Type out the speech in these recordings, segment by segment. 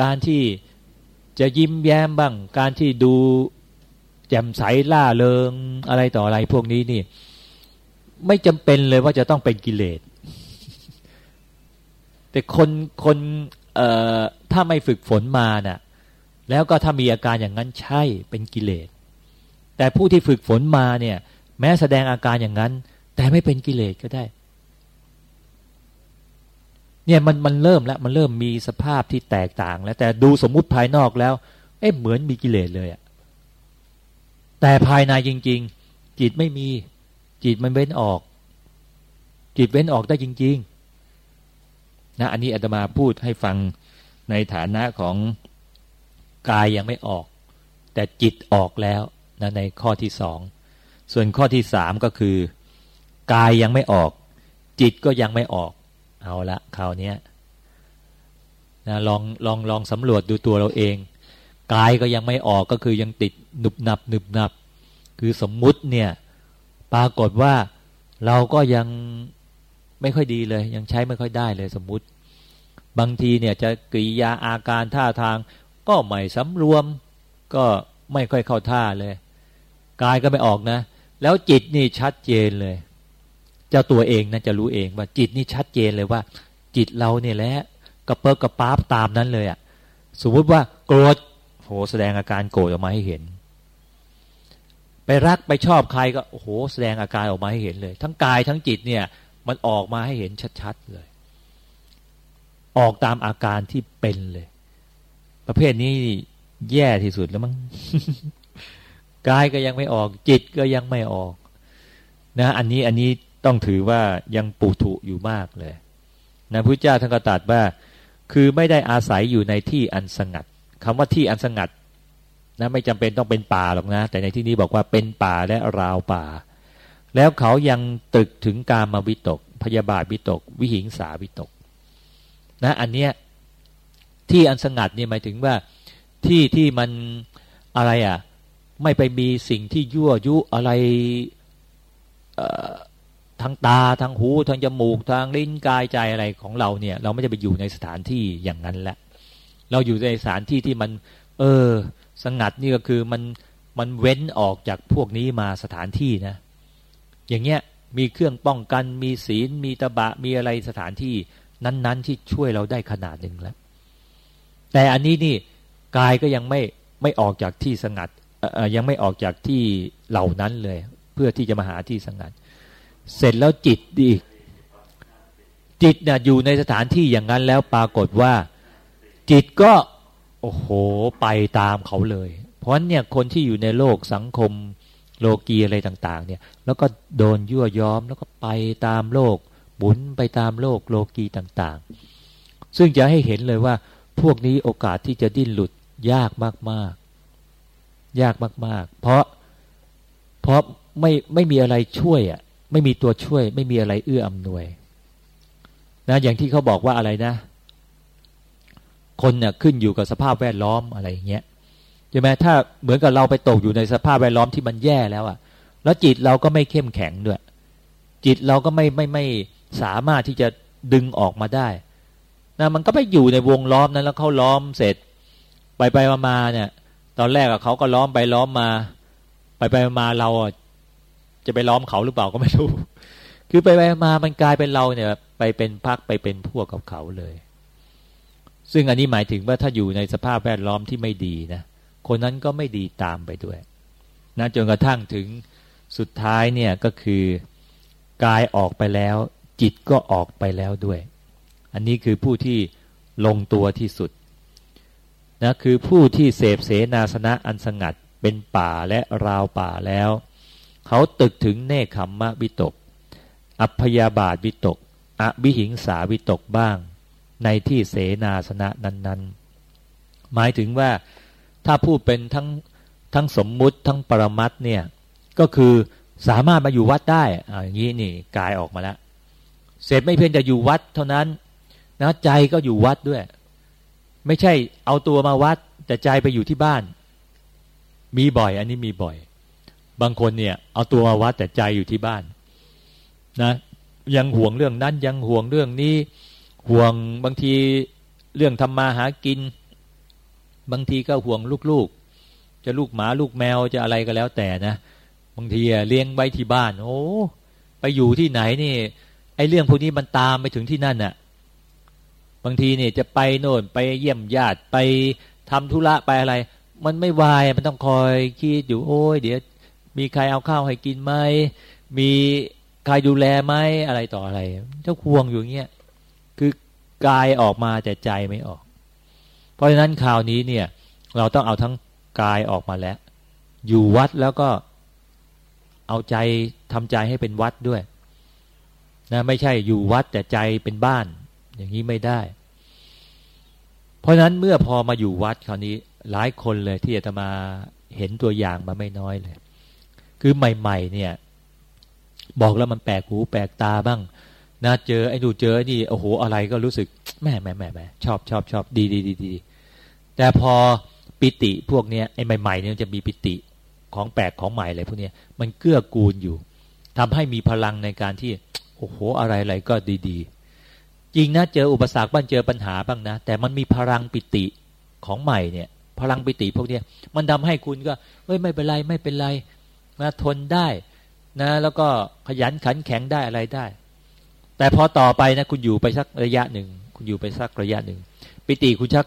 การที่จะยิ้มแย้มบ้าง การที่ดูแจ่มใสล่าเริงอะไรต่ออะไรพวกนี้นี่ ไม่จำเป็นเลยว่าจะต้องเป็นกิเลส แต่คนคนเอ่อถ้าไม่ฝึกฝนมานะ่ะ แล้วก็ถ้ามีอาการอย่างนั้นใช่เป็นกิเลส แต่ผู้ที่ฝึกฝนมาเนี่ย แม้แสดงอาการอย่างนั้น แต่ไม่เป็นกิเลสก็ได้ เนี่ยมันมันเริ่มแล้วมันเริ่มมีสภาพที่แตกต่าง แล้วแต่ดูสมมุติภายนอกแล้ว เอ๊ะเหมือนมีกิเลสเลยอะแต่ภายในจริง ๆ จิตไม่มีจิตมันเว้นออก จิตเว้นออกได้จริง ๆ นะ อันนี้อาตมาพูดให้ฟังในฐานะของกายยังไม่ออก แต่จิตออกแล้วนะในข้อที่สองส่วนข้อที่สามก็คือ กายยังไม่ออก จิตก็ยังไม่ออก เอาละคราวนี้นะลองลองลองสำรวจดูตัวเราเอง กายก็ยังไม่ออกก็คือยังติดหนุบหนับหนุบหนับ คือสมมุติเนี่ยปรากฏว่าเราก็ยังไม่ค่อยดีเลย ยังใช้ไม่ค่อยได้เลยสมมุติ บางทีเนี่ยจะกริยาอาการท่าทาง ก็ไม่สำรวม ก็ไม่ค่อยเข้าท่าเลย กายก็ไม่ออกนะ แล้วจิตนี่ชัดเจนเลย เจ้าตัวเองนะจะรู้เองว่าจิตนี่ชัดเจนเลยว่า จิตเราเนี่ยแหละกระเปิกกระป๊าบตามนั้นเลยอะ่ะสมมติว่าโกรธโหแสดงอาการโกรธออกมาให้เห็น ไปรักไปชอบใครก็โอ้โหแสดงอาการออกมาให้เห็นเลย ทั้งกายทั้งจิตเนี่ยมันออกมาให้เห็นชัดๆเลย ออกตามอาการที่เป็นเลย ประเภทนี้แย่ที่สุดแล้วมั้งกายก็ยังไม่ออก จิตก็ยังไม่ออก นะ อันนี้อันนี้ ต้องถือว่ายังปุถุอยู่มากเลยนะพระเจ้าท่านก็ตรัสว่า คือไม่ได้อาศัยอยู่ในที่อันสงัดคำว่าที่อันสงัดนะไม่จำเป็นต้องเป็นป่าหรอกนะ แต่ในที่นี้บอกว่าเป็นป่าและราวป่า แล้วเขายังตึกถึงการมาวิตก พยาบาทวิตก วิหิงสาวิตก นะอันเนี้ยที่อันสงัดเนี่ยหมายถึงว่าที่ที่มันอะไรอะ ไม่ไปมีสิ่งที่ยั่วยุอะไร ทางตาทางหูทางจมูกทางลิ้นกายใจอะไรของเราเนี่ย เราไม่จะไปอยู่ในสถานที่อย่างนั้นแหละ เราอยู่ในสถานที่ที่มัน เออ สงัดนี่ก็คือมันมันเว้นออกจากพวกนี้มาสถานที่นะ อย่างเงี้ยมีเครื่องป้องกันมีศีลมีตะบะมีอะไรสถานที่ นั้น ๆ ที่ช่วยเราได้ขนาดหนึ่งแล้ว แต่อันนี้นี่กายก็ยังไม่ไม่ออกจากที่สงัดยังไม่ออกจากที่เหล่านั้นเลย เพื่อที่จะมาหาที่สงัด เสร็จแล้วจิตดีก จิตเนี่ยอยู่ในสถานที่อย่างนั้นแล้วปรากฏว่า จิตก็ โอ้โหไปตามเขาเลย เพราะนั้นเนี่ยคนที่อยู่ในโลกสังคมโลกีอะไรต่าง ๆ เนี่ย แล้วก็โดนยั่วย้อมแล้วก็ไปตามโลกหมุนไปตามโลกโลกีต่าง ๆ ซึ่งจะให้เห็นเลยว่า พวกนี้โอกาสที่จะดิ้นหลุดยากมากยากมาก ๆ เพราะเพราะไม่ไม่มีอะไรช่วยอะ ไม่มีตัวช่วย ไม่มีอะไรเอื้ออำนวย นะอย่างที่เขาบอกว่าอะไรนะ คนเนี่ยขึ้นอยู่กับสภาพแวดล้อมอะไรอย่างเงี้ยใช่ไหมถ้าเหมือนกับเราไปตกอยู่ในสภาพแวดล้อมที่มันแย่แล้วอะ แล้วจิตเราก็ไม่เข้มแข็งด้วย จิตเราก็ไม่ไม่ไม่สามารถที่จะดึงออกมาได้นะมันก็ไปอยู่ในวงล้อมนั้นแล้วเขาล้อมเสร็จ ไปไปมาเนี่ย ตอนแรกเขาก็ล้อมไปล้อมมา ไปไปมาเรา จะไปล้อมเขาหรือเปล่าก็ไม่รู้ คือไปไปมามันกลายเป็นเราเนี่ย ไปเป็นพักไปเป็นพวกกับเขาเลย ซึ่งอันนี้หมายถึงว่าถ้าอยู่ในสภาพแวดล้อมที่ไม่ดีนะคนนั้นก็ไม่ดีตามไปด้วยนะจนกระทั่งถึงสุดท้ายเนี่ยก็คือกายออกไปแล้ว จิตก็ออกไปแล้วด้วย อันนี้คือผู้ที่ลงตัวที่สุดนะคือผู้ที่เสพเสนาสนะอันสงัดเป็นป่าและราวป่าแล้ว เขาตึกถึงเนคขมมะวิตก อัพยาบาทวิตก อวิหิงสาวิตกบ้าง ในที่เสนาสนะนั้น ๆ หมายถึงว่าถ้าพูดเป็นทั้งทั้งสมมุติทั้งปรมัตเนี่ยก็คือสามารถมาอยู่วัดได้อาอย่างนี้นี่กายออกมาแล้วเสร็จไม่เพียงจะอยู่วัดเท่านั้นนะใจก็อยู่วัดด้วย ไม่ใช่เอาตัวมาวัดแต่ใจไปอยู่ที่บ้าน มีบ่อย อันนี้มีบ่อย บางคนเนี่ยเอาตัวมาวัดแต่ใจอยู่ที่บ้านนะยังห่วงเรื่องนั้นยังห่วงเรื่องนี้ห่วงบางทีเรื่องทำมาหากิน บางทีก็ห่วงลูกๆ จะลูกหมาลูกแมวจะอะไรก็แล้วแต่นะบางทีเลี้ยงไว้ที่บ้าน โอ้ไปอยู่ที่ไหนนี่ไอ้เรื่องพวกนี้มันตามไปถึงที่นั่นน่ะ บางทีเนี่ยจะไปโน่นไปเยี่ยมญาติไปทำธุระไปอะไร มันไม่วายมันต้องคอยคิดอยู่โอ้ยเดี๋ยว มีใครเอาข้าวให้กินไหมมีใครดูแลไหมอะไรต่ออะไร เจ้าควงอยู่เงี้ยคือกายออกมาแต่ใจไม่ออก เพราะฉะนั้นคราวนี้เนี่ย เราต้องเอาทั้งกายออกมาแล้ว อยู่วัดแล้วก็เอาใจทำใจให้เป็นวัดด้วยนะไม่ใช่อยู่วัดแต่ใจเป็นบ้าน อย่างนี้ไม่ได้ เพราะฉะนั้นเมื่อพอมาอยู่วัดคราวนี้หลายคนเลยที่จะมาเห็นตัวอย่างมาไม่น้อยเลย คือใหม่ ๆ เนี่ย บอกแล้วมันแปลกหูแปลกตาบ้างนะเจอไอ้ดูเจอนี่โอ้โหอะไรก็รู้สึกแม่แม่แม่แม่ชอบชอบชอบดีดีดีดีแต่พอปิติพวกเนี้ยไอ้ใหม่ๆเนี่ยจะมีปิติของแปลกของใหม่อะไรพวกเนี้ยมันเกื้อกูลอยู่ทำให้มีพลังในการที่โอ้โหอะไรอะไรก็ดีๆ จริงนะเจออุปสรรคบ้างเจอปัญหาบ้างนะ แต่มันมีพลังปิติของใหม่เนี่ย พลังปิติพวกเนี้ยมันทำให้คุณก็เฮ้ยไม่เป็นไรไม่เป็นไร นะทนได้นะ แล้วก็ขยันขันแข็งได้อะไรได้ แต่พอต่อไปนะคุณอยู่ไปสักระยะหนึ่ง คุณอยู่ไปสักระยะหนึ่ง ปิติคุณชัก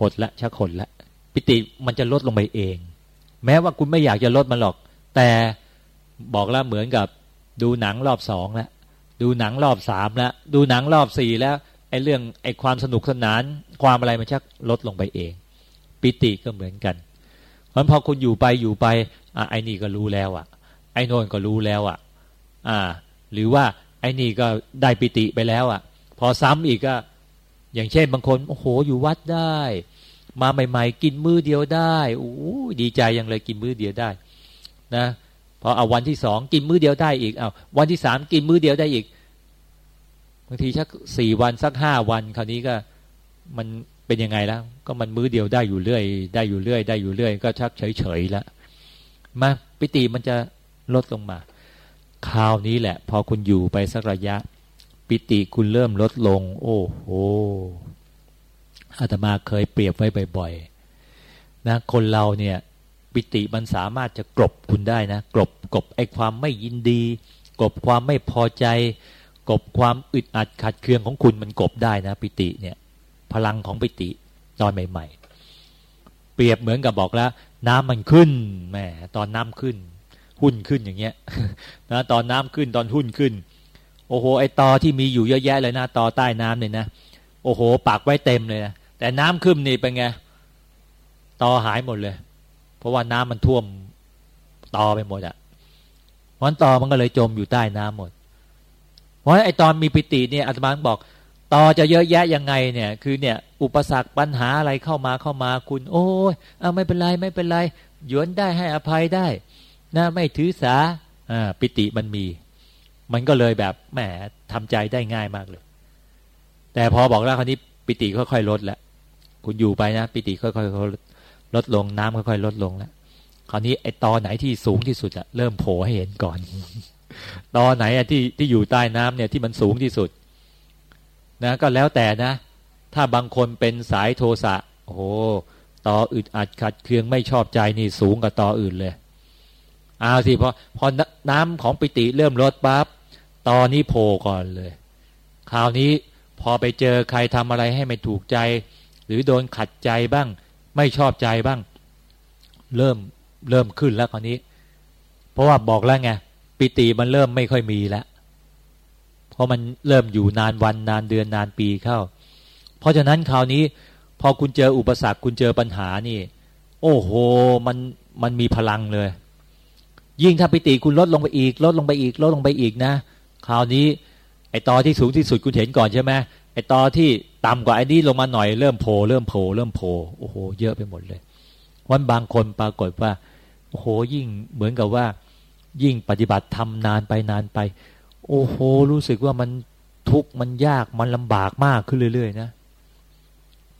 หดละชักหดละปิติมันจะลดลงไปเอง แม้ว่าคุณไม่อยากจะลดมันหรอก แต่บอกแล้วเหมือนกับ ดูหนังรอบสองแล้วดูหนังรอบสามแล้วดูหนังรอบสี่แล้วไอ้เรื่องไอ้ความสนุกสนาน ความอะไรมันชักลดลงไปเอง ปิติก็เหมือนกัน เพราะพอคุณอยู่ไปอยู่ไปอะไอ้นี่ก็รู้แล้วอะ ไอ้โน่นก็รู้แล้วอะ อ่า หรือว่าไอ้นี่ก็ได้ปิติไปแล้วอะ พอซ้ำอีกก็ อย่างเช่นบางคนโอ้โหอยู่วัดได้ มาใหม่ ๆ กินมื้อเดียวได้โอ้ดีใจยังเลยกินมื้อเดียวได้ นะพอเอาวันที่สองกินมื้อเดียวได้อีกเอาวันที่สามกินมื้อเดียวได้อีกบางทีสักสี่วันสักห้าวัน คราวนี้ก็มัน เป็นยังไงแล้ว ก็มันมื้อเดียวได้อยู่เรื่อย ได้อยู่เรื่อย ได้อยู่เรื่อย ก็ชักเฉยๆแล้วมาปิติมันจะลดลงมา คราวนี้แหละ พอคุณอยู่ไปสักระยะ ปิติคุณเริ่มลดลง โอ้โหอาตมาเคยเปรียบไว้บ่อยๆนะคนเราเนี่ยปิติมันสามารถจะกลบคุณได้นะกลบกบไอ้ความไม่ยินดี กลบความไม่พอใจกบความอึดอัดขัดเคืองของคุณมันกบได้นะ ปิติเนี่ย พลังของปิติตอนใหม่ ๆ เปรียบเหมือนกับบอกแล้ว น้ำมันขึ้นแหมตอนน้ำขึ้น หุ้นขึ้นอย่างเงี้ยนะตอนน้ำขึ้นตอนหุ้นขึ้น โอ้โหไอตอที่มีอยู่เยอะแยะเลยนะตอใต้น้ำเนี่ยนะโอ้โหปักไว้เต็มเลยนะแต่น้ำขึ้นนี่เป็นไงตอหายหมดเลย เพราะว่าน้ำมันท่วมตอไปหมดอะ่ะเพราะตอมันก็เลยจมอยู่ใต้น้ำหมดเพราะไอตอนมีปิติเนี่ยอาตมาบอก ตอจะเยอะแยะยังไงเนี่ย คือเนี่ย อุปสรรคปัญหาอะไรเข้ามาเข้ามาคุณ โอ้ยเอาไม่เป็นไรไม่เป็นไรหยวนได้ให้อภัยได้นะไม่ถือสาอ่าปิติมันมี มันก็เลยแบบแหมทำใจได้ง่ายมากเลย แต่พอบอกแล้วคราวนี้ปิติค่อยๆลดแล้วคุณอยู่ไปนะปิติค่อยๆลดลงน้ำค่อยๆลดลงแล้วคราวนี้ไอ้ตอไหนที่สูงที่สุดอะเริ่มโผล่ให้เห็นก่อน ตอไหนอะที่ที่อยู่ใต้น้ำเนี่ยที่มันสูงที่สุด นะก็แล้วแต่นะ ถ้าบางคนเป็นสายโทสะโอ้โหตออึดอัดขัดเคืองไม่ชอบใจนี่สูงกว่าต่ออื่นเลยเอาสิพอพอน้ำของปิติเริ่มลดปั๊บตอนี้โผล่ก่อนเลย คราวนี้พอไปเจอใครทำอะไรให้ไม่ถูกใจ หรือโดนขัดใจบ้าง ไม่ชอบใจบ้าง เริ่มเริ่มขึ้นแล้วคราวนี้ เพราะว่าบอกแล้วไงปิติมันเริ่มไม่ค่อยมีแล้ว เพราะมันเริ่มอยู่นานวันนานเดือนนานปีเข้า เพราะฉะนั้นคราวนี้พอคุณเจออุปสรรคคุณเจอปัญหานี่ โอ้โหมันมันมีพลังเลย ยิ่งถ้าปิติคุณลดลงไปอีก ลดลงไปอีก ลดลงไปอีกนะ คราวนี้ ไอตอที่สูงที่สุดคุณเห็นก่อนใช่ไหมไอตอที่ต่ำกว่าไอ้นี้ลงมาหน่อยเริ่มโผล่เริ่มโผล่เริ่มโผล่โอ้โหเยอะไปหมดเลย วันบางคนปรากฏว่าโอ้โหยิ่งเหมือนกับว่า ยิ่งปฏิบัติทำนานไปนานไป โอ้โห รู้สึกว่ามันทุกข์มันยากมันลำบากมากขึ้นเรื่อย ๆ นะ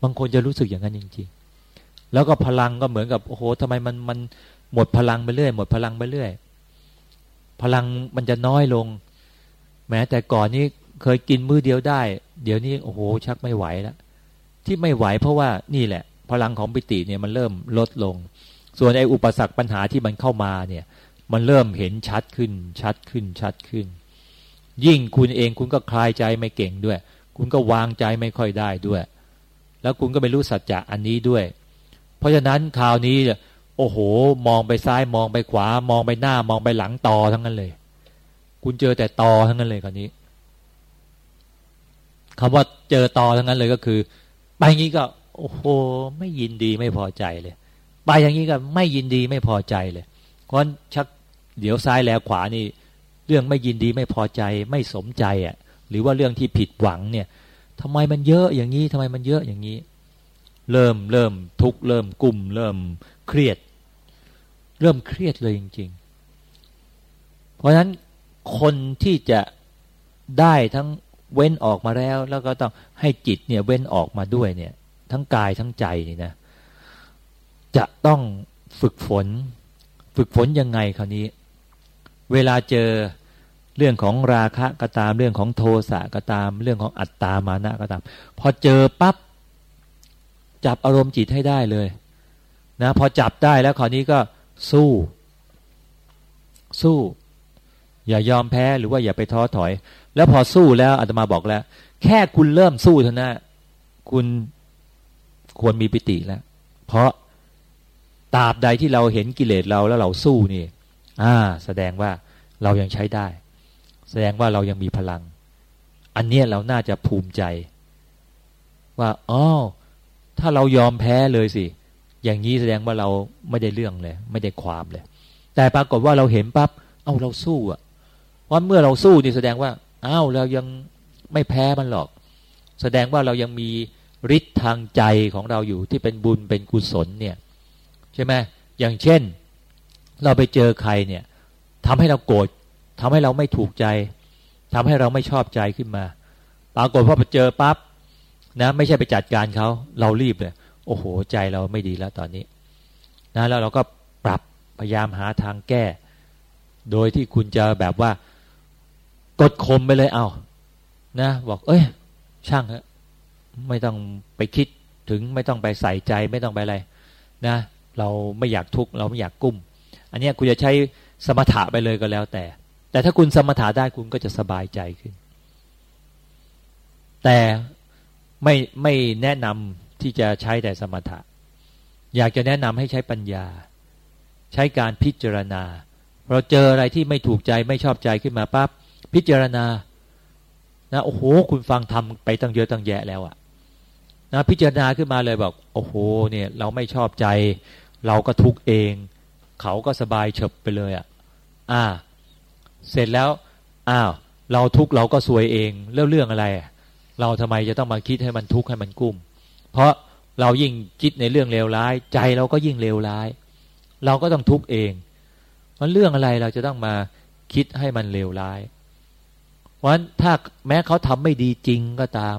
บางคนจะรู้สึกอย่างนั้นจริงๆ แล้วก็พลังก็เหมือนกับ โอ้โหทำไมมันมันหมดพลังไปเรื่อย หมดพลังไปเรื่อย พลังมันจะน้อยลง แม้แต่ก่อนนี้เคยกินมื้อเดียวได้ เดี๋ยวนี้โอ้โห ชักไม่ไหวแล้วที่ไม่ไหวเพราะว่านี่แหละ พลังของปิติเนี่ยมันเริ่มลดลง ส่วนไอ้อุปสรรคปัญหาที่มันเข้ามาเนี่ย มันเริ่มเห็นชัดขึ้นชัดขึ้นชัดขึ้น ยิ่งคุณเองคุณก็คลายใจไม่เก่งด้วย คุณก็วางใจไม่ค่อยได้ด้วย แล้วคุณก็ไม่รู้สัจจะอันนี้ด้วย เพราะฉะนั้นคราวนี้โอ้โห มองไปซ้ายมองไปขวา มองไปหน้ามองไปหลังต่อทั้งนั้นเลย คุณเจอแต่ต่อทั้งนั้นเลยคราวนี้คำว่าเจอต่อทั้งนั้นเลยก็คือ ไปอย่างนี้ก็ โอ้โห ไม่ยินดีไม่พอใจเลยไปอย่างนี้ก็ไม่ยินดีไม่พอใจเลยเพราะชักเดี๋ยวซ้ายแล้วขวานี่ เรื่องไม่ยินดีไม่พอใจไม่สมใจอะ หรือว่าเรื่องที่ผิดหวังเนี่ยทำไมมันเยอะอย่างนี้ทำไมมันเยอะอย่างนี้ เริ่มเริ่มทุกเริ่มกลุ่ม เริ่มเครียด เริ่มเครียดเลยจริง ๆ เพราะฉะนั้นคนที่จะได้ทั้งเว้นออกมาแล้ว แล้วก็ต้องให้จิตเนี่ยเว้นออกมาด้วยเนี่ย ทั้งกายทั้งใจนี่นะจะต้องฝึกฝน ฝึกฝนยังไงคราวนี้ เวลาเจอเรื่องของราคะก็ตามเรื่องของโทสะก็ตาม เรื่องของอัตตามานะก็ตาม พอเจอปับ๊บจับอารมณ์จิตให้ได้เลย นะ พอจับได้แล้วคราวนี้ก็สู้ สู้ อย่ายอมแพ้หรือว่าอย่าไปท้อถอย แล้วพอสู้แล้วอาตมาบอกแล้ว แค่คุณเริ่มสู้เท่านั้นคุณควรมีปิติแล้ว เพราะตราบใดที่เราเห็นกิเลสเราแล้วเราสู้นี่ อ่า แสดงว่าเรายังใช้ได้ แสดงว่าเรายังมีพลัง อันเนี้ยเราน่าจะภูมิใจ ว่าอ๋อถ้าเรายอมแพ้เลยสิ อย่างนี้แสดงว่าเราไม่ได้เรื่องเลย ไม่ได้ความเลย แต่ปรากฏว่าเราเห็นปับ๊บเอ้าเราสู้อะเพราะเมื่อเราสู้นี่แสดงว่าอ้าวเรายังไม่แพ้มันหรอก แสดงว่าเรายังมีฤทธิ์ทางใจของเราอยู่ที่เป็นบุญเป็นกุศลเนี่ย ใช่ไหมอย่างเช่น เราไปเจอใครเนี่ยทำให้เราโกรธทำให้เราไม่ถูกใจทำให้เราไม่ชอบใจขึ้นมา ปรากฏพอไปเจอปั๊บนะ ไม่ใช่ไปจัดการเขาเรารีบเลยโอ้โหใจเราไม่ดีแล้วตอนนี้นะแล้วเราก็ปรับพยายามหาทางแก้ โดยที่คุณจะแบบว่า กดข่มไปเลยเอานะบอก เอ้ย ช่างฮะไม่ต้องไปคิดถึงไม่ต้องไปใส่ใจไม่ต้องไปอะไรนะ เราไม่อยากทุกข์เราไม่อยากกุ้ม อันนี้คุณจะใช้สมถะไปเลยก็แล้วแต่ แต่ถ้าคุณสมถะได้คุณก็จะสบายใจขึ้น แต่ไม่ไม่แนะนำที่จะใช้แต่สมถะ อยากจะแนะนำให้ใช้ปัญญา ใช้การพิจารณาเราเจออะไรที่ไม่ถูกใจไม่ชอบใจขึ้นมาปั๊บพิจารณานะโอ้โห คุณฟังทำไปตั้งเยอะตั้งแยะแล้วอะนะพิจารณาขึ้นมาเลยบอกโอ้โหเนี่ยเราไม่ชอบใจ เราก็ทุกเอง เขาก็สบายเฉบไปเลยอะอ่า เสร็จแล้ว อ้าว เราทุกเราก็ซวยเองเรื่องเรื่องอะไร เราทำไมจะต้องมาคิดให้มันทุกข์ให้มันกุ้ม เพราะเรายิ่งคิดในเรื่องเลวร้าย ใจเราก็ยิ่งเลวร้าย เราก็ต้องทุกข์เองมันเรื่องอะไรเราจะต้องมาคิดให้มันเลวร้ายพราะฉะนั้นถ้าแม้เขาทำไม่ดีจริงก็ตาม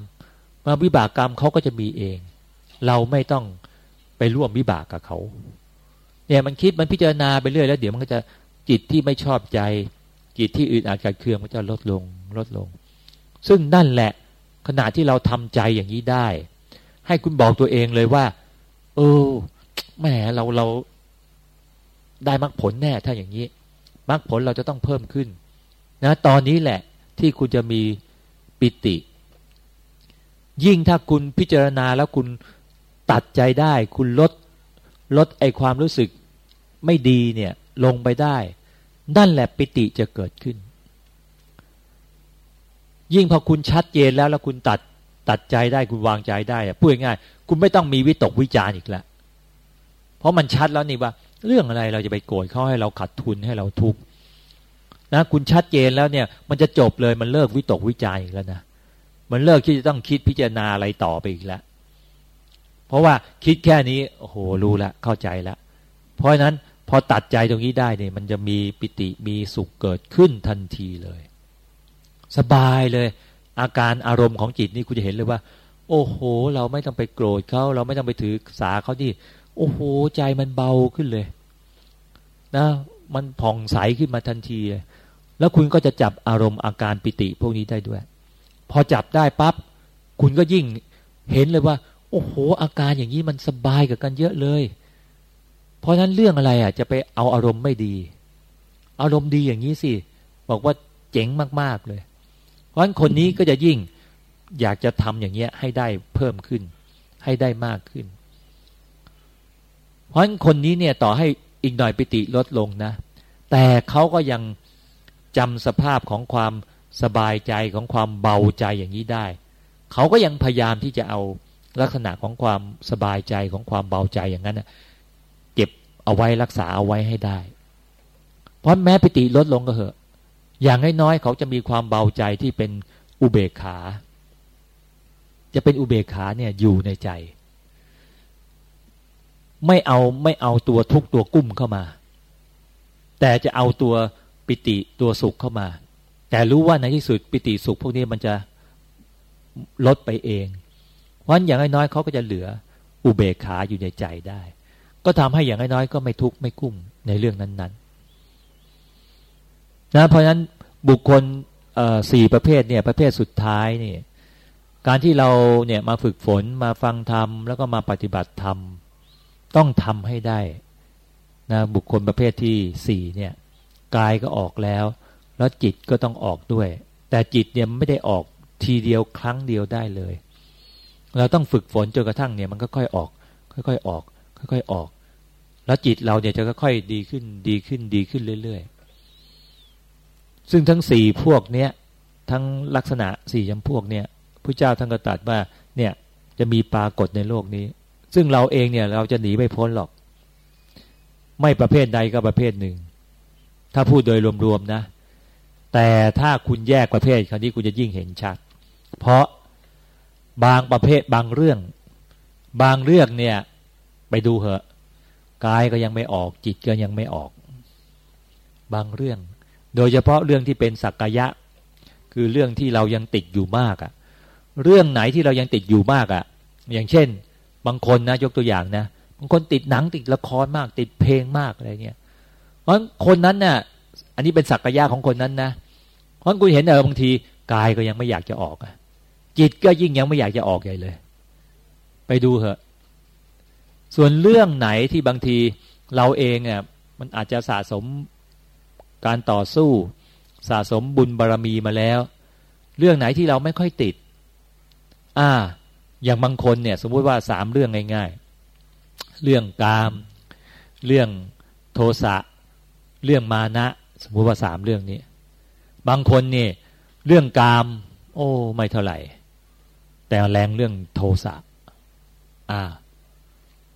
มาวิบากกรรมเขาก็จะมีเอง เราไม่ต้องไปร่วมวิบากกับเขา เนี่ยมันคิดมันพิจารณาไปเรื่อยแล้วเดี๋ยวมันก็จะจิตที่ไม่ชอบใจ จิตที่อื่นอาจกัดเคืองมันจะลดลงลดลง ซึ่งนั่นแหละขณะที่เราทำใจอย่างนี้ได้ ให้คุณบอกตัวเองเลยว่า เออแหมเราเราได้มรรคผลแน่ถ้าอย่างนี้มรรคผลเราจะต้องเพิ่มขึ้น นะ ตอนนี้แหละที่คุณจะมีปิติ ยิ่งถ้าคุณพิจารณาแล้วคุณตัดใจได้ คุณลด ลดไอความรู้สึกไม่ดีเนี่ยลงไปได้ นั่นแหละปิติจะเกิดขึ้น ยิ่งพอคุณชัดเจนแล้วแล้วคุณตัดตัดใจได้คุณวางใจได้อะพูดง่ายคุณไม่ต้องมีวิตกวิจารอีกแล้วเพราะมันชัดแล้วนี่ว่า เรื่องอะไรเราจะไปโกรธเขาให้เราขัดทุนให้เราทุกข์นะคุณชัดเจนแล้วเนี่ยมันจะจบเลยมันเลิกวิตกวิจารอีกแล้วนะมันเลิกที่จะต้องคิดพิจารณาอะไรต่อไปอีกแล้ว ราะว่าคิดแค่นี้โอ้โหรู้ละเข้าใจล้วเพราะฉะนั้นพอตัดใจตรงนี้ได้เนี่ยมันจะมีปิติมีสุขเกิดขึ้นทันทีเลย สบายเลย อาการอารมณ์ของจิตนี่คุณจะเห็นเลยว่า โอ้โห เราไม่ต้องไปโกรธเขาเราไม่ต้องไปถือสาเขาที่ โอ้โห ใจมันเบาขึ้นเลย นะ มันผ่องใสขึ้นมาทันทีเลยแล้วคุณก็จะจับอารมณ์อาการปิติพวกนี้ได้ด้วย พอจับได้ปับ๊บคุณก็ยิ่งเห็นเลยว่า อ้โห อาการอย่างนี้มันสบายกับกันเยอะเลย เพราะฉะนั้นเรื่องอะไรอะ จะไปเอาอารมณ์ไม่ดี อารมณ์ดีอย่างนี้สิ บอกว่าเจ๋งมากๆเลย เพราะฉะนั้นคนนี้ก็จะยิ่งอยากจะทำอย่างเงี้ยให้ได้เพิ่มขึ้น ให้ได้มากขึ้น เพราะฉะนั้นคนนี้เนี่ยต่อให้อีกหน่อยปิติลดลงนะ แต่เขาก็ยังจำสภาพของความสบายใจของความเบาใจอย่างนี้ได้ เขาก็ยังพยายามที่จะเอา ลักษณะของความสบายใจของความเบาใจอย่างนั้นเก็บเอาไว้รักษาเอาไว้ให้ได้ เพราะแม้ปิติลดลงก็เหอะ อย่างน้อยๆเขาจะมีความเบาใจที่เป็นอุเบกขา จะเป็นอุเบกขาเนี่ยอยู่ในใจ ไม่เอาไม่เอาตัวทุกตัวกุ้มเข้ามา แต่จะเอาตัวปิติตัวสุขเข้ามา แต่รู้ว่าในที่สุดปิติสุขพวกนี้มันจะลดไปเอง เพราะอย่างน้อยๆเขาก็จะเหลืออุเบกขาอยู่ในใจได้ ก็ทำให้อย่างน้อยๆก็ไม่ทุกข์ไม่กุ้มในเรื่องนั้นๆนะเพราะฉะนั้นบุคคลสี่ประเภทเนี่ยประเภทสุดท้ายนี่การที่เราเนี่ยมาฝึกฝนมาฟังธรรมแล้วก็มาปฏิบัติธรรมต้องทำให้ได้นะบุคคลประเภทที่สี่เนี่ยกายก็ออกแล้ว แล้วจิตก็ต้องออกด้วย แต่จิตเนี่ยไม่ได้ออกทีเดียวครั้งเดียวได้เลย เราต้องฝึกฝนจนกระทั่งเนี่ยมันก็ค่อยออก ค่อยๆออก ค่อยๆออก แล้วจิตเราเนี่ยจะค่อยๆดีขึ้นดีขึ้นดีขึ้นเรื่อยๆ ซึ่งทั้งสี่พวกเนี้ยทั้งลักษณะสี่จำพวกเนี่ยพระเจ้าท่านก็ตรัสว่าเนี่ยจะมีปรากฏในโลกนี้ ซึ่งเราเองเนี่ยเราจะหนีไม่พ้นหรอก ไม่ประเภทใดก็ประเภทหนึ่ง ถ้าพูดโดยรวมๆนะ แต่ถ้าคุณแยกประเภทคราวนี้คุณจะยิ่งเห็นชัด เพราะ บางประเภทบางเรื่อง บางเรื่องเนี่ย ไปดูเหอะกายก็ยังไม่ออก จิตก็ยังไม่ออก บางเรื่อง โดยเฉพาะเรื่องที่เป็นสักกายะ คือเรื่องที่เรายังติดอยู่มากอะ่ะ เรื่องไหนที่เรายังติดอยู่มากอะ่ะ อย่างเช่น บางคนนะยกตัวอย่างนะบางคนติดหนังติดละครมาก ติดเพลงมากอะไรเงี้ยเพราะคนนั้นนะ่ะอันนี้เป็นสักกายะของคนนั้นนะเพราะคุณเห็นเออบางทีกายก็ยังไม่อยากจะออกอะ จิตก็ยิ่งยังไม่อยากจะออกใหญ่เลย ไปดูเหอะ ส่วนเรื่องไหนที่บางทีเราเองเนี่ยมันอาจจะสะสมการต่อสู้ สะสมบุญบารรมีมาแล้ว เรื่องไหนที่เราไม่ค่อยติด อ่า อย่างบางคนเนี่ย สมมุติว่าสามเรื่องง่าย ๆ เรื่องกาม เรื่องโทสะเรื่องมานะ สมมุติว่าสามเรื่องนี้ บางคนเนี่ยเรื่องกาม โอ้ ไม่เท่าไหร่ แต่แรงเรื่องโทสะอ่า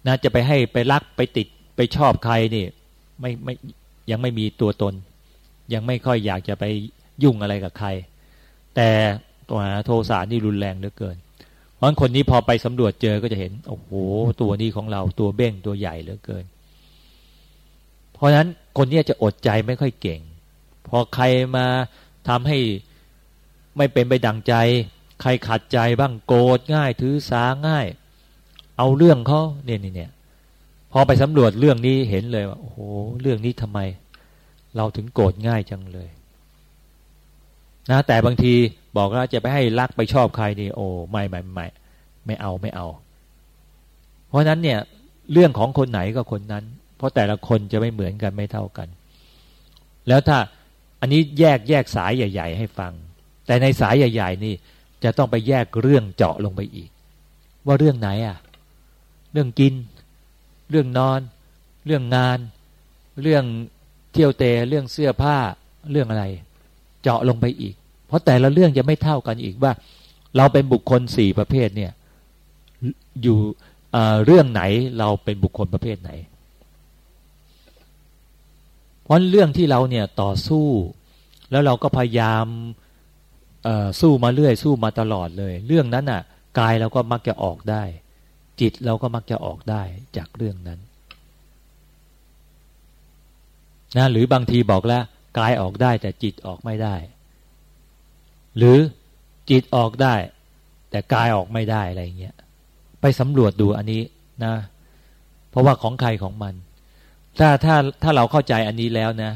น่าจะไปให้ไปรักไปติดไปชอบใครนี่ไม่ไม่ยังไม่มีตัวตน ยังไม่ค่อยอยากจะไปยุ่งอะไรกับใคร แต่ตัวโทสะนี่รุนแรงเหลือเกิน เพราะคนนี้พอไปสำรวจเจอก็จะเห็นโอ้โหตัวนี้ของเราตัวเบ้งตัวใหญ่เหลือเกิน เพราะฉะนั้นคนนี้จะอดใจไม่ค่อยเก่ง พอใครมาทำให้ไม่เป็นไปดังใจ ใครขัดใจบ้างโกรธง่ายถือสาง่าย เอาเรื่องเขาเนี่ยนี่เนี่ยพอไปสำรวจเรื่องนี้เห็นเลยว่าโอ้โหเรื่องนี้ทำไม เราถึงโกรธง่ายจังเลยนะแต่บางทีบอกว่าจะไปให้รักไปชอบใครนี่โอ้ไม่ไม่ไม่ไม่เอาไม่เอา เพราะนั้นเนี่ยเรื่องของคนไหนก็คนนั้น เพราะแต่ละคนจะไม่เหมือนกันไม่เท่ากัน แล้วถ้าอันนี้แยกแยกสายใหญ่ ๆ ให้ฟัง แต่ในสายใหญ่ ๆ นี่ จะต้องไปแยกเรื่องเจาะลงไปอีก ว่าเรื่องไหนอะ เรื่องกิน เรื่องนอน เรื่องงาน เรื่องเที่ยวเตะเรื่องเสื้อผ้าเรื่องอะไร เจาะลงไปอีก เพราะแต่ละเรื่องจะไม่เท่ากันอีกว่า เราเป็นบุคคลสี่ประเภทเนี่ย อยู่เรื่องไหนเราเป็นบุคคลประเภทไหน เพราะเรื่องที่เราเนี่ยต่อสู้ แล้วเราก็พยายาม สู้มาเรื่อย สู้มาตลอดเลย เรื่องนั้นน่ะ กายเราก็มักจะออกได้ จิตเราก็มักจะออกได้จากเรื่องนั้นนะหรือบางทีบอกแล้วกายออกได้แต่จิตออกไม่ได้ หรือจิตออกได้ แต่กายออกไม่ได้อะไรเงี้ยไปสำรวจดูอันนี้นะ เพราะว่าของใครของมัน ถ้าถ้าถ้าเราเข้าใจอันนี้แล้วนะ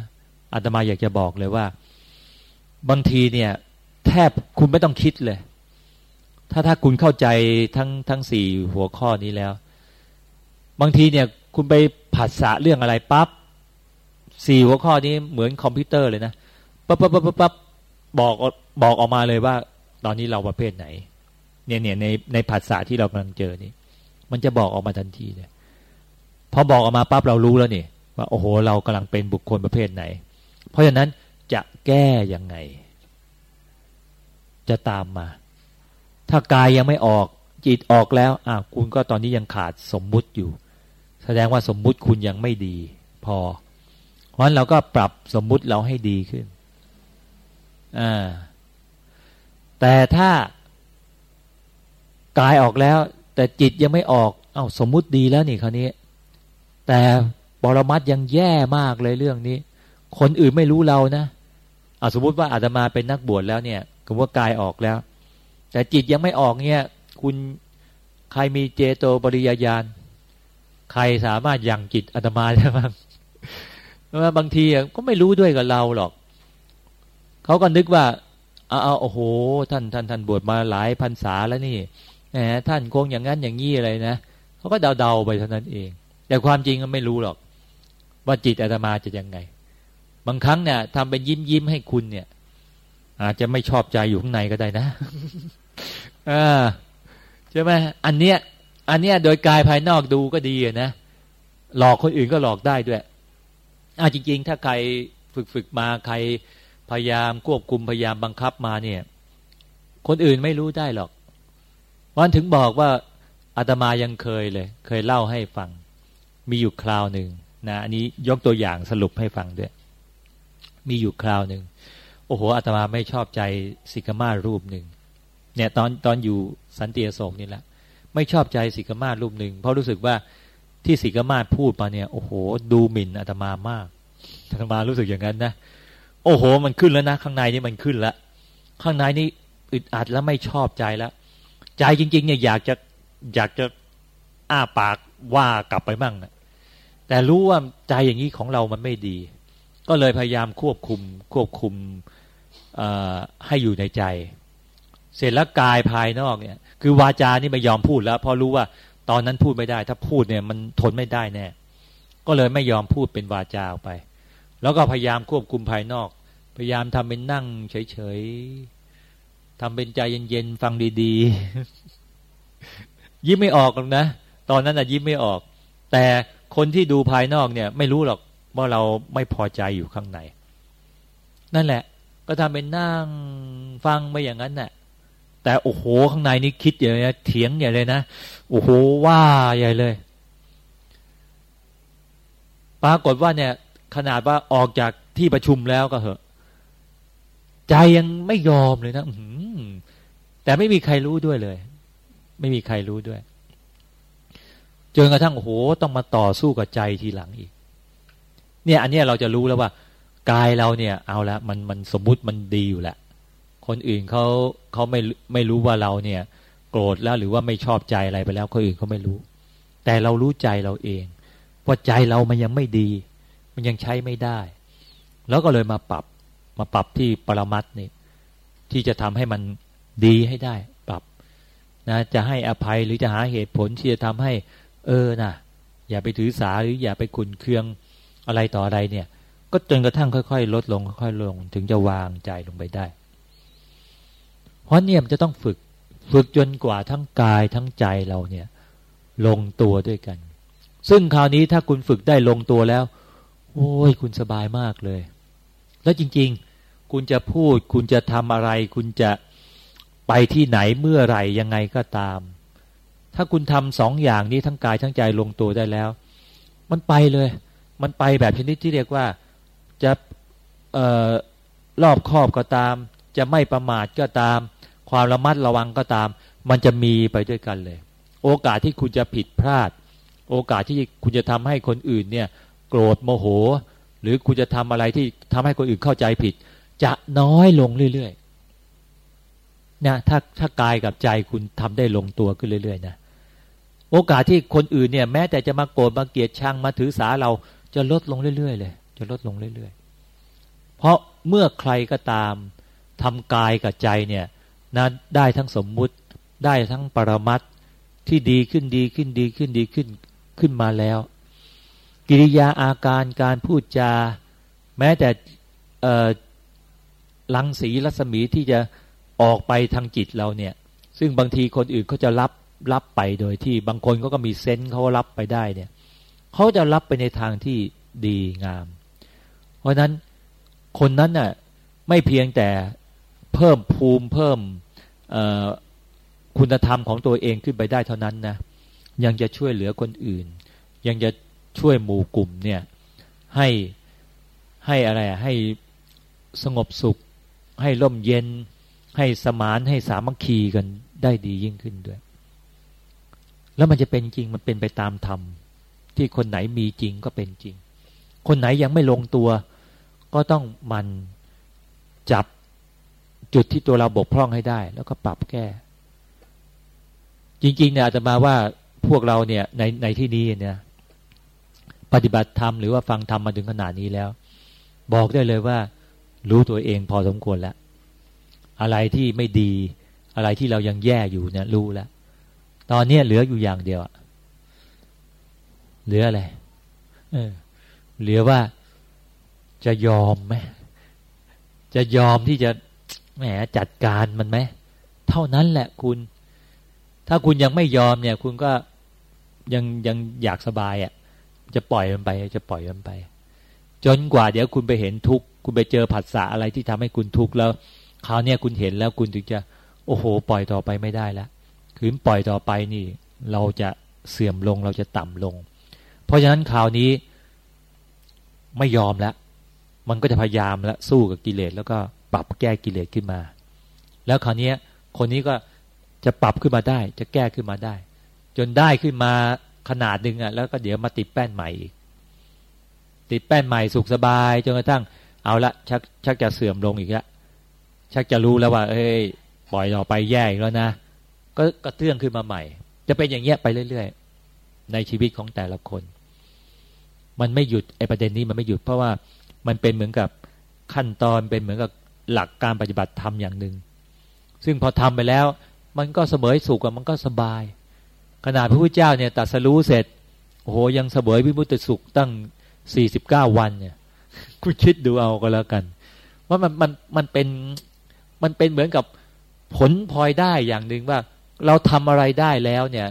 อาตมาอยากจะบอกเลยว่า บางทีเนี่ย แทบคุณไม่ต้องคิดเลย ถ้าถ้าคุณเข้าใจทั้งทั้งสี่หัวข้อนี้แล้ว บางทีเนี่ย คุณไปผัสสะเรื่องอะไรปั๊บสี่หัวข้อนี้เหมือนคอมพิวเตอร์เลยนะปั๊บปั๊บปั๊บปั๊บบอกบอกออกมาเลยว่า ตอนนี้เราประเภทไหน เนี่ยเนี่ยในในผัสสะที่เรากำลังเจอนี่ มันจะบอกออกมาทันทีเลยพอบอกออกมาปั๊บเรารู้แล้วนี่ว่าโอ้โห เรากำลังเป็นบุคคลประเภทไหน เพราะฉะนั้นจะแก้ยังไง จะตามมา ถ้ากายยังไม่ออกจิตออกแล้วอะคุณก็ตอนนี้ยังขาดสมมุติอยู่ แสดงว่าสมมุติคุณยังไม่ดี พอ เพราะนั้นเราก็ปรับสมมุติเราให้ดีขึ้นอ่าแต่ถ้ากายออกแล้ว แต่จิตยังไม่ออกเอา้าสมมุติดีแล้วนี่คราวนี้ แต่ปรมัตยังแย่มากเลยเรื่องนี้ คนอื่นไม่รู้เรานะเอาสมมติว่าอาตมาเป็นนักบวชแล้วเนี่ย ก็ว่ากายออกแล้ว แต่จิตยังไม่ออกเนี่ยคุณใครมีเจโตปริยญาณใครสามารถยังจิตอาตมาได้บ้างเพราะว่าบางทีก็ไม่รู้ด้วยกับเราหรอก เขาก็นึกว่าเอาเอาโอ้โห ท่านท่านท่านบวชมาหลายพรรษาแล้วนี่แหมท่านคงอย่างนั้นอย่างนี้อะไรนะเขาก็เดาๆไปเท่านั้นเอง แต่ความจริงก็ไม่รู้หรอก ว่าจิตอาตมาจะยังไง บางครั้งเนี่ยทำเป็นยิ้มยิ้มให้คุณเนี่ย อาจจะไม่ชอบใจอยู่ข้างในก็ได้นะอ่าใช่ไหมอันเนี้ย อันเนี้ยโดยกายภายนอกดูก็ดีนะหลอกคนอื่นก็หลอกได้ด้วยอ่าจริง ๆ ถ้าใครฝึกฝึกมาใครพยายามควบคุมพยายามบังคับมาเนี่ย คนอื่นไม่รู้ได้หรอกวันถึงบอกว่าอาตมายังเคยเลย เคยเล่าให้ฟัง มีอยู่คราวหนึ่งนะอันนี้ยกตัวอย่างสรุปให้ฟังด้วย มีอยู่คราวหนึ่ง โอ้โหอาตมาไม่ชอบใจสิกมารูปหนึ่งเนี่ยตอนตอนอยู่สันติโศกนี่แหละ ไม่ชอบใจสิกมารูปหนึ่งเพราะรู้สึกว่าที่สิกมาพูดมาเนี่ย โอ้โห ดูหมิ่นอาตมามากอาตมารู้สึกอย่างนั้นนะโอ้โห มันขึ้นแล้วนะ ข้างในนี่มันขึ้นแล้วข้างในนี่อึดอัดแล้วไม่ชอบใจแล้ว ใจจริง ๆ เนี่ยอยากจะอยากจะอ้าปากว่ากลับไปมั่งนะแต่รู้ว่าใจอย่างนี้ของเรามันไม่ดี ก็เลยพยายามควบคุมควบคุมให้อยู่ในใจ เสร็จแล้วกายภายนอกเนี่ย คือวาจานี่ไม่ยอมพูดแล้วเพราะรู้ว่าตอนนั้นพูดไม่ได้ ถ้าพูดเนี่ยมันทนไม่ได้แน่ก็เลยไม่ยอมพูดเป็นวาจาออกไป แล้วก็พยายามควบคุมภายนอก พยายามทำเป็นนั่งเฉยๆทำเป็นใจเย็นๆฟังดีๆยิ้มไม่ออกหรอกนะ ตอนนั้นอะยิ้มไม่ออก แต่คนที่ดูภายนอกเนี่ย ไม่รู้หรอก ว่าเราไม่พอใจอยู่ข้างใน นั่นแหละ ก็ทำเป็นนั่งฟังไปอย่างนั้นน่ะ แต่โอ้โหข้างในนี่คิดอย่างนี้เถียงใหญ่เลยนะโอ้โหว่าใหญ่เลย ปรากฏว่าเนี่ย ขนาดว่าออกจากที่ประชุมแล้วก็เหอะ ใจยังไม่ยอมเลยนะแต่ไม่มีใครรู้ด้วยเลย ไม่มีใครรู้ด้วยจนกระทั่งโอ้โหต้องมาต่อสู้กับใจทีหลังอีก เนี่ย อันนี้เราจะรู้แล้วว่ากายเราเนี่ย เอาละมันมันสมมุติมันดีอยู่แหละคนอื่นเขาเขาไม่ไม่รู้ว่าเราเนี่ย โกรธแล้วหรือว่าไม่ชอบใจอะไรไปแล้วคนอื่นเขาไม่รู้ แต่เรารู้ใจเราเองว่าใจเรามันยังไม่ดี มันยังใช้ไม่ได้ แล้วก็เลยมาปรับมาปรับที่ปรมัตนี่ที่จะทำให้มันดีให้ได้ ปรับนะจะให้อภัยหรือจะหาเหตุผลที่จะทำให้ เออนะอย่าไปถือสาหรืออย่าไปขุนเคือง อะไรต่ออะไรเนี่ย ก็จนกระทั่งค่อยๆ ลดลงค่อยๆลง ถึงจะวางใจลงไปได้ เพราะเนี่ยมันจะต้องฝึกฝึกจนกว่าทั้งกายทั้งใจเราเนี่ย ลงตัวด้วยกัน ซึ่งคราวนี้ถ้าคุณฝึกได้ลงตัวแล้ว โอ้ยคุณสบายมากเลย แล้วจริง ๆ คุณจะพูด คุณจะทำอะไร คุณจะไปที่ไหนเมื่อไหร่ยังไงก็ตาม ถ้าคุณทำสองอย่างนี้ทั้งกายทั้งใจลงตัวได้แล้ว มันไปเลย มันไปแบบชนิดที่เรียกว่าจะออรอบครอบก็ตาม จะไม่ประมาทก็ตาม ความระมัดระวังก็ตาม มันจะมีไปด้วยกันเลย โอกาสที่คุณจะผิดพลาด โอกาสที่คุณจะทำให้คนอื่นเนี่ย โกรธโมโห หรือคุณจะทำอะไรที่ทำให้คนอื่นเข้าใจผิด จะน้อยลงเรื่อยๆนะถ้าถ้ากายกับใจคุณทำได้ลงตัวขึ้นเรื่อยๆนะโอกาสที่คนอื่นเนี่ย แม้แต่จะมาโกรธมาเกลียดชังมาถือสาเรา จะลดลงเรื่อยๆเลย จะลดลงเรื่อยๆ เพราะเมื่อใครก็ตามทำกายกับใจเนี่ยนะได้ทั้งสมมุติได้ทั้งปรมัตที่ดีขึ้นดีขึ้นดีขึ้นดีขึ้นขึ้นมาแล้ว กิริยาอาการการพูดจา แม้แต่ลังสีรัศมีที่จะออกไปทางจิตเราเนี่ย ซึ่งบางทีคนอื่นเขาจะรับรับไปโดยที่บางคนเขาก็มีเซนส์เขารับไปได้เนี่ย เขาจะรับไปในทางที่ดีงาม เพราะนั้นคนนั้นน่ะไม่เพียงแต่เพิ่มภูมิเพิ่มคุณธรรมของตัวเองขึ้นไปได้เท่านั้นนะยังจะช่วยเหลือคนอื่น ยังจะช่วยหมู่กลุ่มเนี่ยให้ให้อะไรให้สงบสุข ให้ร่มเย็น ให้สมานให้สามัคคีกันได้ดียิ่งขึ้นด้วย แล้วมันจะเป็นจริงมันเป็นไปตามธรรม ที่คนไหนมีจริงก็เป็นจริง คนไหนยังไม่ลงตัว ก็ต้องมันจับจุดที่ตัวเราบกพร่องให้ได้ แล้วก็ปรับแก้ จริง ๆ เนี่ยอาจจะมาว่าพวกเราเนี่ยในในที่นี้เนี่ย ปฏิบัติธรรมหรือว่าฟังธรรมมาถึงขนาดนี้แล้ว บอกได้เลยว่า รู้ตัวเองพอสมควรแล้ว อะไรที่ไม่ดี อะไรที่เรายังแย่อยู่เนี่ยรู้แล้ว ตอนนี้เหลืออยู่อย่างเดียว เหลืออะไรเออเหลือว่าจะยอมไหมจะยอมที่จะแหมจัดการมันไหมเท่านั้นแหละคุณ ถ้าคุณยังไม่ยอมเนี่ย คุณก็ยังยังอยากสบายอะ่ะ จะปล่อยมันไป จะปล่อยมันไป จนกว่าเดี๋ยวคุณไปเห็นทุกข์คุณไปเจอผัสสะอะไรที่ทำให้คุณทุกข์แล้วคราวนี้คุณเห็นแล้วคุณถึงจะ โอ้โห ปล่อยต่อไปไม่ได้แล้วขืนปล่อยต่อไปนี่ เราจะเสื่อมลงเราจะต่ำลง เพราะฉะนั้นคราวนี้ไม่ยอมแล้ว มันก็จะพยายามแล้วสู้กับกิเลสแล้วก็ปรับแก้กิเลสขึ้นมา แล้วคราวนี้คนนี้ก็จะปรับขึ้นมาได้ จะแก้ขึ้นมาได้ จนได้ขึ้นมาขนาดหนึ่งอะแล้วก็เดี๋ยวมาติดแป้นใหม่อีกติดแป้นใหม่สุขสบายจนกระทั่งเอาละชักชักจะเสื่อมลงอีกแล้วชักจะรู้แล้วว่า เอ้ยปล่อยต่อไปแย่อีกแล้วนะก็กระเตื้องขึ้นมาใหม่ จะเป็นอย่างเงี้ยไปเรื่อยๆ ในชีวิตของแต่ละคน มันไม่หยุดไอประเด็นนี้มันไม่หยุดเพราะว่ามันเป็นเหมือนกับขั้นตอนเป็นเหมือนกับหลักการปฏิบัติธรรมอย่างหนึ่ง ซึ่งพอทำไปแล้ว มันก็เสมอสุขมันก็สบาย ขนาดพระพุทธเจ้าเนี่ยตัดสรู้เสร็จโอ้โหยังเสมอวิมุตติสุขตั้งสี่สิบเก้าวันเนี่ยคุณคิดดูเอาก็แล้วกัน ว่ามันมันมันเป็นมันเป็นเหมือนกับผลพลอยได้อย่างหนึ่งว่า เราทำอะไรได้แล้วเนี่ย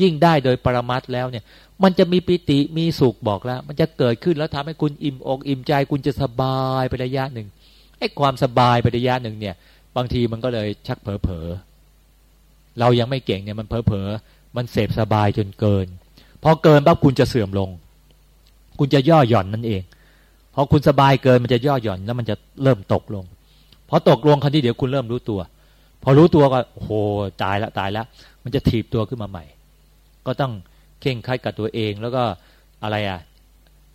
ยิ่งได้โดยปรมัตแล้วเนี่ย มันจะมีปิติมีสุขบอกแล้ว มันจะเกิดขึ้นแล้วทำให้คุณอิ่มอกอิ่มใจ คุณจะสบายไประยะหนึ่งไอ้ความสบายไประยะหนึ่งเนี่ย บางทีมันก็เลยชักเผลอเผลอเรายังไม่เก่งเนี่ยมันเผลอเผลอมันเสพสบายจนเกิน พอเกินปั๊บคุณจะเสื่อมลง คุณจะย่อหย่อนนั่นเองพอคุณสบายเกินมันจะย่อหย่อนแล้วมันจะเริ่มตกลงพอตกลงครั้นี้เดี๋ยวคุณเริ่มรู้ตัว พอรู้ตัวก็โหตายละตายล้วมันจะถีบตัวขึ้นมาใหม่ ก็ต้องเข่งคัดกับตัวเอง แล้วก็อะไรอะ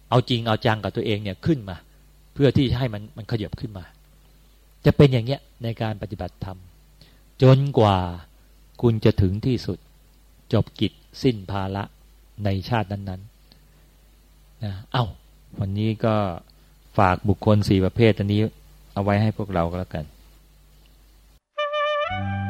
เอาจริงเอาจังกับตัวเองเนี่ยขึ้นมา เพื่อที่ให้มันมันขยับขึ้นมา จะเป็นอย่างเงี้ยในการปฏิบัติธรรม จนกว่าคุณจะถึงที่สุด จบกิจสิ้นภาระในชาตินั้นๆนะเอา้า วันนี้ก็ฝากบุคคลสี่ประเภทอันนี้ เอาไว้ให้พวกเราก็แล้วกัน Thank you.